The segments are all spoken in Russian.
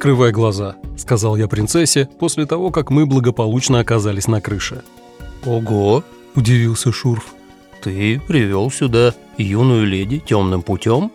открывай глаза», — сказал я принцессе после того, как мы благополучно оказались на крыше. «Ого!» – удивился Шурф. «Ты привел сюда юную леди темным путем?»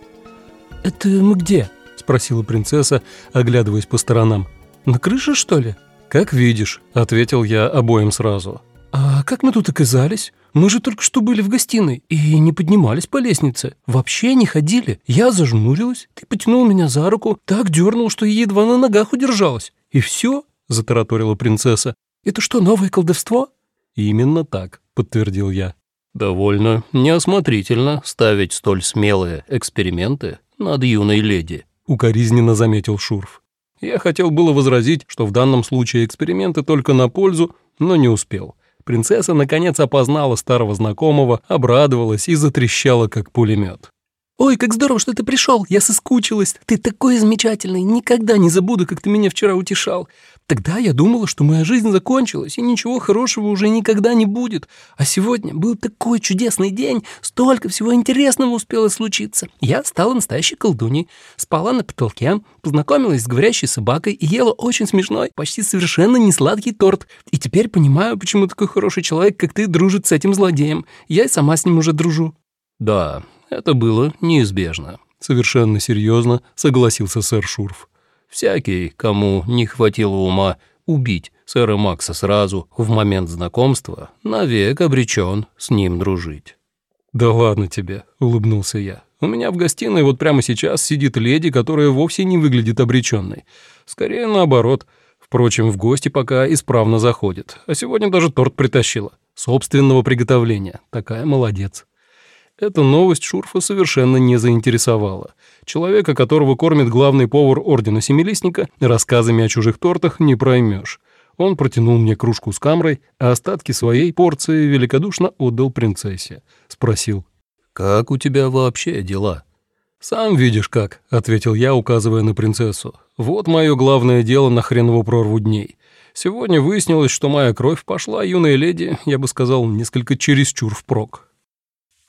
«Это мы где?» – спросила принцесса, оглядываясь по сторонам. «На крыше, что ли?» «Как видишь», – ответил я обоим сразу. «А как мы тут оказались? Мы же только что были в гостиной и не поднимались по лестнице. Вообще не ходили. Я зажмурилась, ты потянул меня за руку, так дернул, что едва на ногах удержалась. И все?» – затараторила принцесса. «Это что, новое колдовство?» «Именно так», — подтвердил я. «Довольно неосмотрительно ставить столь смелые эксперименты над юной леди», — укоризненно заметил Шурф. Я хотел было возразить, что в данном случае эксперименты только на пользу, но не успел. Принцесса наконец опознала старого знакомого, обрадовалась и затрещала, как пулемет. «Ой, как здорово, что ты пришел! Я соскучилась! Ты такой замечательный! Никогда не забуду, как ты меня вчера утешал! Тогда я думала, что моя жизнь закончилась, и ничего хорошего уже никогда не будет. А сегодня был такой чудесный день, столько всего интересного успело случиться. Я стала настоящей колдуней, спала на потолке, познакомилась с говорящей собакой и ела очень смешной, почти совершенно несладкий торт. И теперь понимаю, почему такой хороший человек, как ты, дружит с этим злодеем. Я и сама с ним уже дружу». «Да, это было неизбежно. Совершенно серьезно согласился сэр Шурф. Всякий, кому не хватило ума убить сэра Макса сразу в момент знакомства, навек обречен с ним дружить. «Да ладно тебе», — улыбнулся я. «У меня в гостиной вот прямо сейчас сидит леди, которая вовсе не выглядит обреченной. Скорее наоборот. Впрочем, в гости пока исправно заходит. А сегодня даже торт притащила. Собственного приготовления. Такая молодец». Эта новость Шурфа совершенно не заинтересовала. Человека, которого кормит главный повар Ордена Семилистника, рассказами о чужих тортах не проймешь. Он протянул мне кружку с камрой, а остатки своей порции великодушно отдал принцессе. Спросил. «Как у тебя вообще дела?» «Сам видишь как», — ответил я, указывая на принцессу. «Вот мое главное дело на хренову прорву дней. Сегодня выяснилось, что моя кровь пошла, юная леди, я бы сказал, несколько чересчур впрок».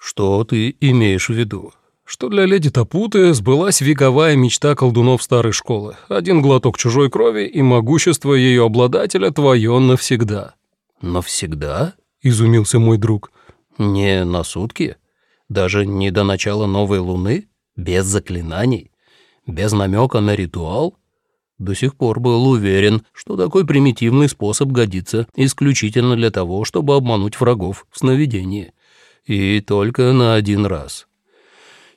«Что ты имеешь в виду?» Что для леди Тапуты сбылась вековая мечта колдунов старой школы. Один глоток чужой крови, и могущество ее обладателя твое навсегда. «Навсегда?» — изумился мой друг. «Не на сутки? Даже не до начала новой луны? Без заклинаний? Без намека на ритуал?» До сих пор был уверен, что такой примитивный способ годится исключительно для того, чтобы обмануть врагов в сновидении. И только на один раз.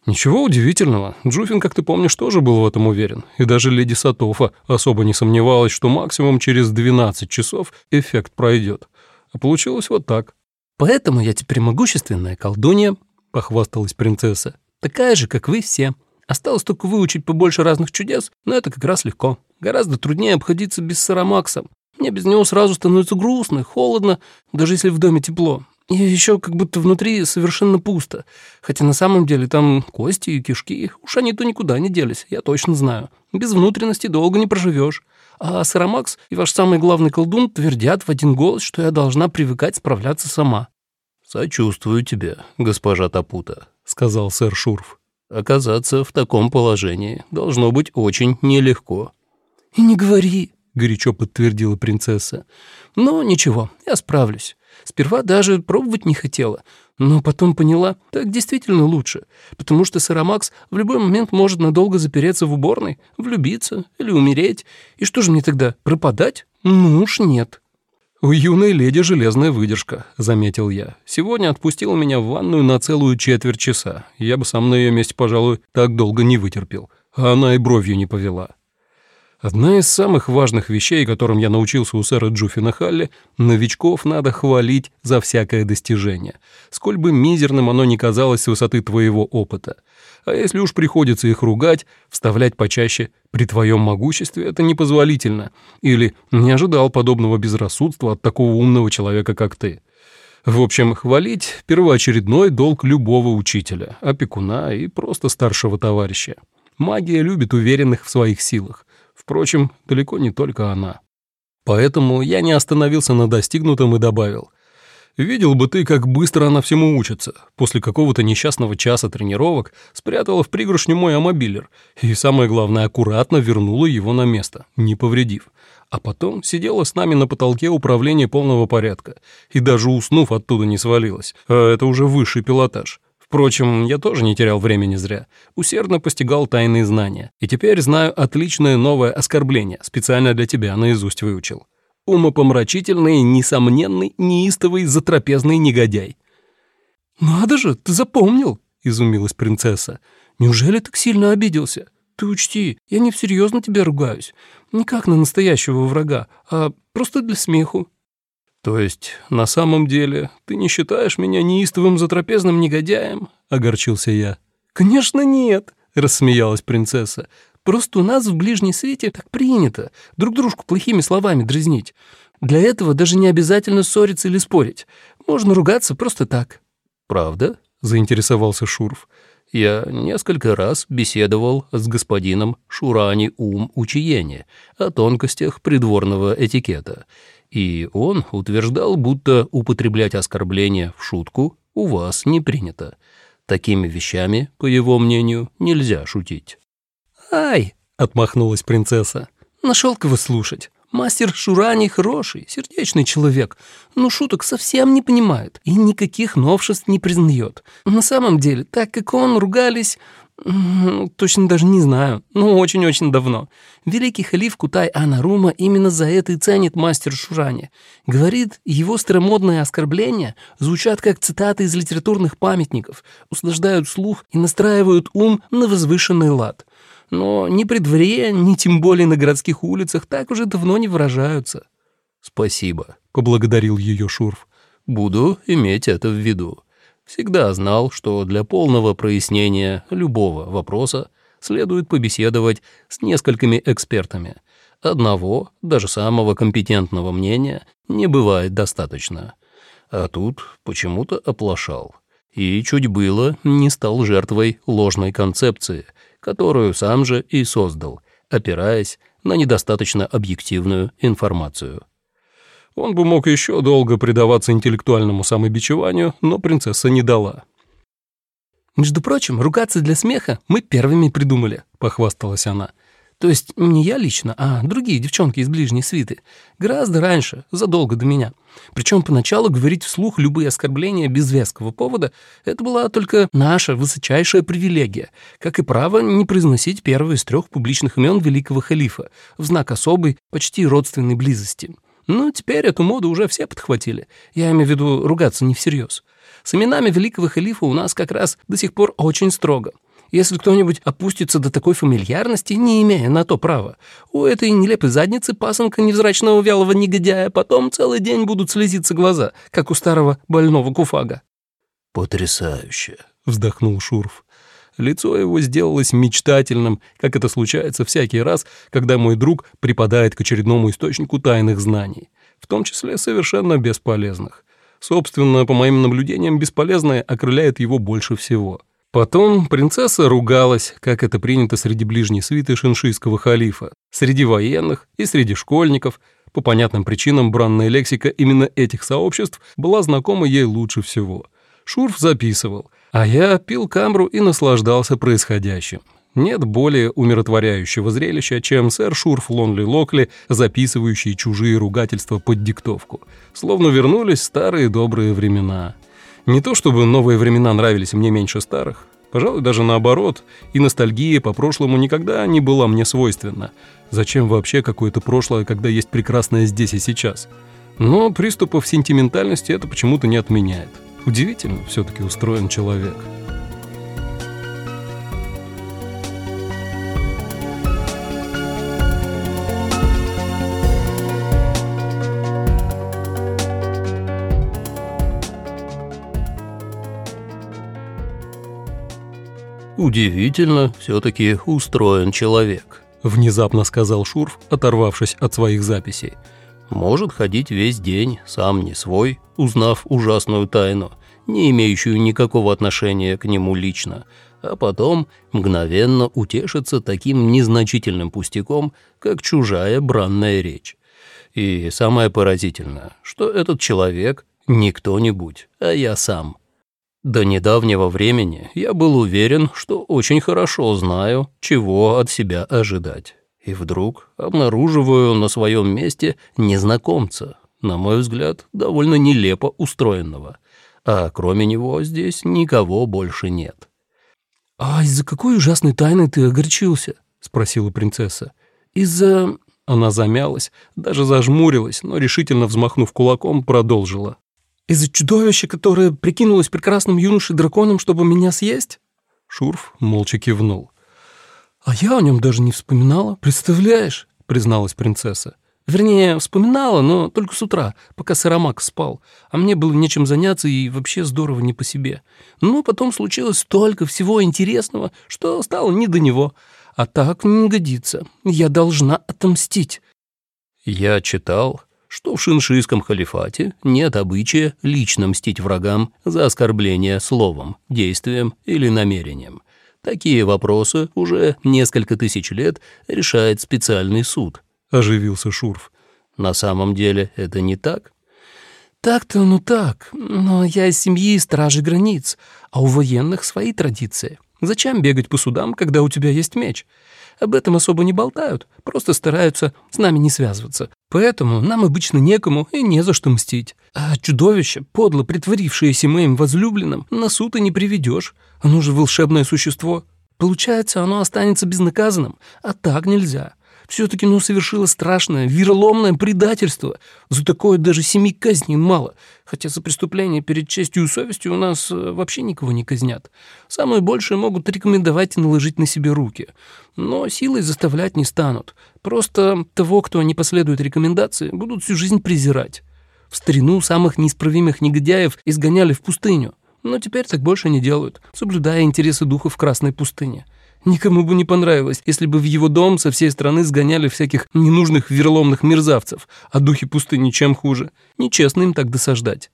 Ничего удивительного. Джуфин, как ты помнишь, тоже был в этом уверен. И даже леди Сатофа особо не сомневалась, что максимум через 12 часов эффект пройдет. А получилось вот так. «Поэтому я теперь могущественная колдунья», — похвасталась принцесса. «Такая же, как вы все. Осталось только выучить побольше разных чудес, но это как раз легко. Гораздо труднее обходиться без Сарамакса. Мне без него сразу становится грустно, холодно, даже если в доме тепло. И еще как будто внутри совершенно пусто. Хотя на самом деле там кости и кишки. Уж они-то никуда не делись, я точно знаю. Без внутренности долго не проживешь. А Сарамакс и ваш самый главный колдун твердят в один голос, что я должна привыкать справляться сама. «Сочувствую тебе, госпожа Тапута», — сказал сэр Шурф. «Оказаться в таком положении должно быть очень нелегко». «И не говори», — горячо подтвердила принцесса. «Но ничего, я справлюсь. Сперва даже пробовать не хотела, но потом поняла, так действительно лучше, потому что Сарамакс в любой момент может надолго запереться в уборной, влюбиться или умереть. И что же мне тогда, пропадать? Ну уж нет. «У юной леди железная выдержка», — заметил я. «Сегодня отпустила меня в ванную на целую четверть часа. Я бы сам на ее месте, пожалуй, так долго не вытерпел. А она и бровью не повела. Одна из самых важных вещей, которым я научился у сэра Джуффина Халли, новичков надо хвалить за всякое достижение, сколь бы мизерным оно ни казалось с высоты твоего опыта. А если уж приходится их ругать, вставлять почаще «при твоем могуществе» — это непозволительно, или «не ожидал подобного безрассудства от такого умного человека, как ты». В общем, хвалить — первоочередной долг любого учителя, опекуна и просто старшего товарища. Магия любит уверенных в своих силах. Впрочем, далеко не только она. Поэтому я не остановился на достигнутом и добавил. Видел бы ты, как быстро она всему учится. После какого-то несчастного часа тренировок спрятала в пригоршню мой амобилер и, самое главное, аккуратно вернула его на место, не повредив. А потом сидела с нами на потолке управления полного порядка и даже уснув оттуда не свалилась. А это уже высший пилотаж. Впрочем, я тоже не терял времени зря. Усердно постигал тайные знания. И теперь знаю отличное новое оскорбление, специально для тебя наизусть выучил умопомрачительный, несомненный, неистовый, затрапезный негодяй. «Надо же, ты запомнил!» — изумилась принцесса. «Неужели так сильно обиделся? Ты учти, я не всерьез на тебя ругаюсь. Не как на настоящего врага, а просто для смеху». «То есть, на самом деле, ты не считаешь меня неистовым затрапезным негодяем?» — огорчился я. «Конечно нет!» — рассмеялась принцесса. Просто у нас в ближней свете так принято друг дружку плохими словами дразнить. Для этого даже не обязательно ссориться или спорить. Можно ругаться просто так». «Правда?» — заинтересовался Шурф. «Я несколько раз беседовал с господином Шурани Ум Учиене о тонкостях придворного этикета, и он утверждал, будто употреблять оскорбления в шутку у вас не принято. Такими вещами, по его мнению, нельзя шутить». «Ай!» — отмахнулась принцесса. «Нашел кого слушать. Мастер Шурани хороший, сердечный человек, но шуток совсем не понимает и никаких новшеств не признает. На самом деле, так как он ругались... Точно даже не знаю, но очень-очень давно. Великий халиф Кутай Анарума именно за это и ценит мастер Шурани. Говорит, его старомодные оскорбления звучат как цитаты из литературных памятников, услаждают слух и настраивают ум на возвышенный лад но ни при дворе, ни тем более на городских улицах так уже давно не выражаются». «Спасибо», — поблагодарил ее Шурф. «Буду иметь это в виду. Всегда знал, что для полного прояснения любого вопроса следует побеседовать с несколькими экспертами. Одного, даже самого компетентного мнения, не бывает достаточно. А тут почему-то оплошал. И чуть было не стал жертвой ложной концепции — которую сам же и создал, опираясь на недостаточно объективную информацию. Он бы мог еще долго предаваться интеллектуальному самобичеванию, но принцесса не дала. «Между прочим, ругаться для смеха мы первыми придумали», — похвасталась она. То есть не я лично, а другие девчонки из ближней свиты. Гораздо раньше, задолго до меня. Причем поначалу говорить вслух любые оскорбления без веского повода — это была только наша высочайшая привилегия, как и право не произносить первое из трех публичных имен великого халифа в знак особой, почти родственной близости. Но теперь эту моду уже все подхватили. Я имею в виду ругаться не всерьез. С именами великого халифа у нас как раз до сих пор очень строго — если кто-нибудь опустится до такой фамильярности, не имея на то права, у этой нелепой задницы пасынка невзрачного вялого негодяя потом целый день будут слезиться глаза, как у старого больного куфага». «Потрясающе», — вздохнул Шурф. Лицо его сделалось мечтательным, как это случается всякий раз, когда мой друг припадает к очередному источнику тайных знаний, в том числе совершенно бесполезных. Собственно, по моим наблюдениям, бесполезное окрыляет его больше всего. Потом принцесса ругалась, как это принято среди ближней свиты шиншийского халифа, среди военных и среди школьников. По понятным причинам бранная лексика именно этих сообществ была знакома ей лучше всего. Шурф записывал, а я пил камру и наслаждался происходящим. Нет более умиротворяющего зрелища, чем сэр Шурф Лонли Локли, записывающий чужие ругательства под диктовку. Словно вернулись старые добрые времена. Не то чтобы новые времена нравились мне меньше старых, пожалуй, даже наоборот, и ностальгия по прошлому никогда не была мне свойственна. Зачем вообще какое-то прошлое, когда есть прекрасное здесь и сейчас? Но приступов сентиментальности это почему-то не отменяет. Удивительно все-таки устроен человек. «Удивительно все-таки устроен человек», — внезапно сказал Шурф, оторвавшись от своих записей. «Может ходить весь день, сам не свой, узнав ужасную тайну, не имеющую никакого отношения к нему лично, а потом мгновенно утешиться таким незначительным пустяком, как чужая бранная речь. И самое поразительное, что этот человек Не кто-нибудь, а я сам. До недавнего времени я был уверен, что очень хорошо знаю, чего от себя ожидать. И вдруг обнаруживаю на своем месте незнакомца, на мой взгляд, довольно нелепо устроенного. А кроме него здесь никого больше нет. «А из-за какой ужасной тайны ты огорчился?» — спросила принцесса. «Из-за...» Она замялась, даже зажмурилась, но решительно взмахнув кулаком, продолжила. «Из-за чудовища, которое прикинулось прекрасным юношей-драконом, чтобы меня съесть?» Шурф молча кивнул. «А я о нем даже не вспоминала, представляешь?» — призналась принцесса. Вернее, вспоминала, но только с утра, пока Сарамак спал, а мне было нечем заняться и вообще здорово не по себе. Но потом случилось столько всего интересного, что стало не до него. А так не годится. Я должна отомстить. Я читал, что в шиншийском халифате нет обычая лично мстить врагам за оскорбление словом, действием или намерением. Такие вопросы уже несколько тысяч лет решает специальный суд –— оживился Шурф. «На самом деле это не так?» «Так-то, ну так, но я из семьи стражи границ, а у военных свои традиции. Зачем бегать по судам, когда у тебя есть меч? Об этом особо не болтают, просто стараются с нами не связываться. Поэтому нам обычно некому и не за что мстить. А чудовище, подло притворившееся моим возлюбленным, на суд и не приведешь. Оно же волшебное существо. Получается, оно останется безнаказанным, а так нельзя. Все-таки ну совершила страшное, вероломное предательство. За такое даже семи казней мало, хотя за преступление перед честью и совестью у нас э, вообще никого не казнят. Самое большее могут рекомендовать и наложить на себе руки. Но силой заставлять не станут. Просто того, кто не последует рекомендации, будут всю жизнь презирать. В старину самых неисправимых негодяев изгоняли в пустыню. Но теперь так больше не делают, соблюдая интересы духов Красной пустыни. Никому бы не понравилось, если бы в его дом со всей страны сгоняли всяких ненужных верломных мерзавцев, а духи пустыни чем хуже. Нечестно им так досаждать.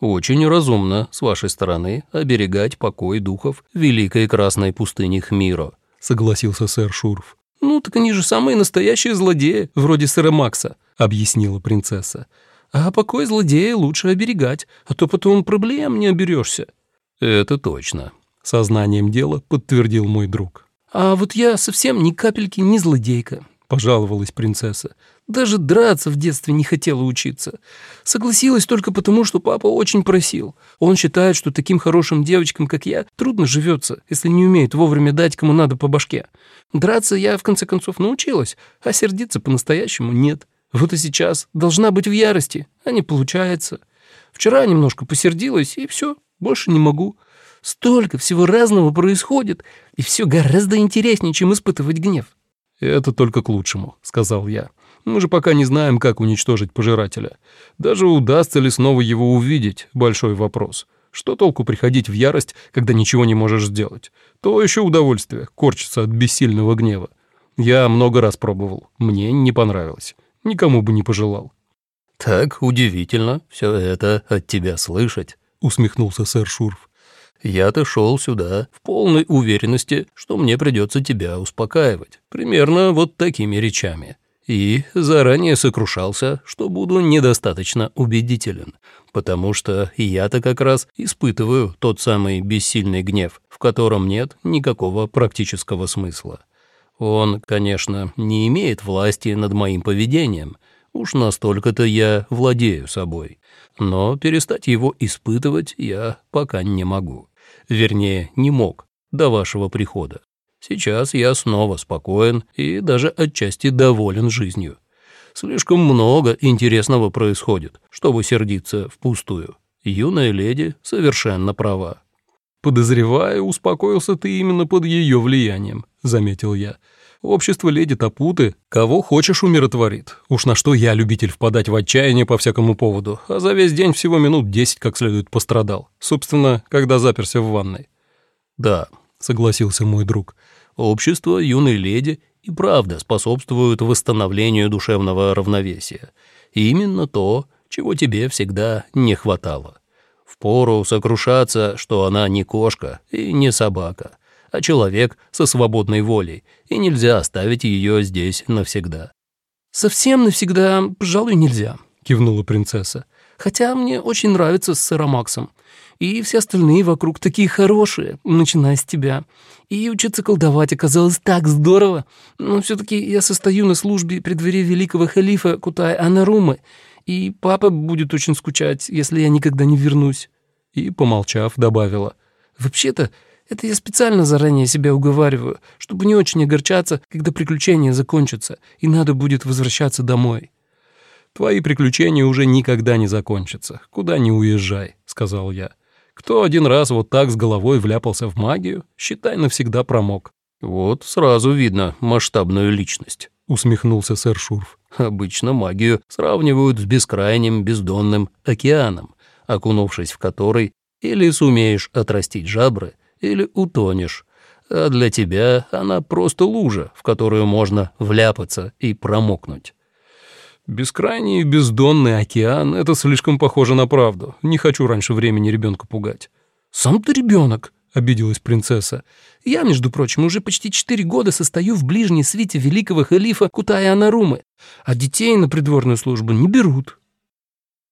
«Очень разумно с вашей стороны оберегать покой духов великой красной пустыни Хмиро», — согласился сэр Шурф. «Ну, так они же самые настоящие злодеи, вроде сэра Макса», — объяснила принцесса. «А покой злодея лучше оберегать, а то потом проблем не оберешься». «Это точно», — сознанием дела подтвердил мой друг. «А вот я совсем ни капельки не злодейка», — пожаловалась принцесса. «Даже драться в детстве не хотела учиться. Согласилась только потому, что папа очень просил. Он считает, что таким хорошим девочкам, как я, трудно живется, если не умеет вовремя дать кому надо по башке. Драться я, в конце концов, научилась, а сердиться по-настоящему нет. Вот и сейчас должна быть в ярости, а не получается. Вчера немножко посердилась, и все, больше не могу. Столько всего разного происходит, и все гораздо интереснее, чем испытывать гнев». «Это только к лучшему», — сказал я. «Мы же пока не знаем, как уничтожить пожирателя. Даже удастся ли снова его увидеть — большой вопрос. Что толку приходить в ярость, когда ничего не можешь сделать? То еще удовольствие, корчиться от бессильного гнева. Я много раз пробовал, мне не понравилось. Никому бы не пожелал». «Так удивительно все это от тебя слышать», — усмехнулся сэр Шурф. Я-то шел сюда в полной уверенности, что мне придется тебя успокаивать, примерно вот такими речами. И заранее сокрушался, что буду недостаточно убедителен, потому что я-то как раз испытываю тот самый бессильный гнев, в котором нет никакого практического смысла. Он, конечно, не имеет власти над моим поведением, уж настолько-то я владею собой, но перестать его испытывать я пока не могу. Вернее, не мог до вашего прихода. Сейчас я снова спокоен и даже отчасти доволен жизнью. Слишком много интересного происходит, чтобы сердиться впустую. Юная леди совершенно права. «Подозреваю, успокоился ты именно под ее влиянием», — заметил я. Общество леди Тапуты кого хочешь умиротворит. Уж на что я любитель впадать в отчаяние по всякому поводу, а за весь день всего минут десять как следует пострадал. Собственно, когда заперся в ванной. «Да», — согласился мой друг, — «общество юной леди и правда способствует восстановлению душевного равновесия. И именно то, чего тебе всегда не хватало. Впору сокрушаться, что она не кошка и не собака, а человек со свободной волей, и нельзя оставить ее здесь навсегда». «Совсем навсегда, пожалуй, нельзя», — кивнула принцесса. Хотя мне очень нравится с Сыромаксом. И все остальные вокруг такие хорошие, начиная с тебя. И учиться колдовать оказалось так здорово. Но все-таки я состою на службе при дворе великого халифа Кутай Анарумы, и папа будет очень скучать, если я никогда не вернусь». И, помолчав, добавила. «Вообще-то, это я специально заранее себя уговариваю, чтобы не очень огорчаться, когда приключения закончатся, и надо будет возвращаться домой». «Твои приключения уже никогда не закончатся. Куда не уезжай», — сказал я. «Кто один раз вот так с головой вляпался в магию, считай, навсегда промок». «Вот сразу видно масштабную личность», — усмехнулся сэр Шурф. «Обычно магию сравнивают с бескрайним бездонным океаном, окунувшись в который или сумеешь отрастить жабры, или утонешь. А для тебя она просто лужа, в которую можно вляпаться и промокнуть. Бескрайний бездонный океан — это слишком похоже на правду. Не хочу раньше времени ребенка пугать. «Сам ты ребенок», — обиделась принцесса. «Я, между прочим, уже почти четыре года состою в ближней свите великого халифа Кутая Анарумы, а детей на придворную службу не берут».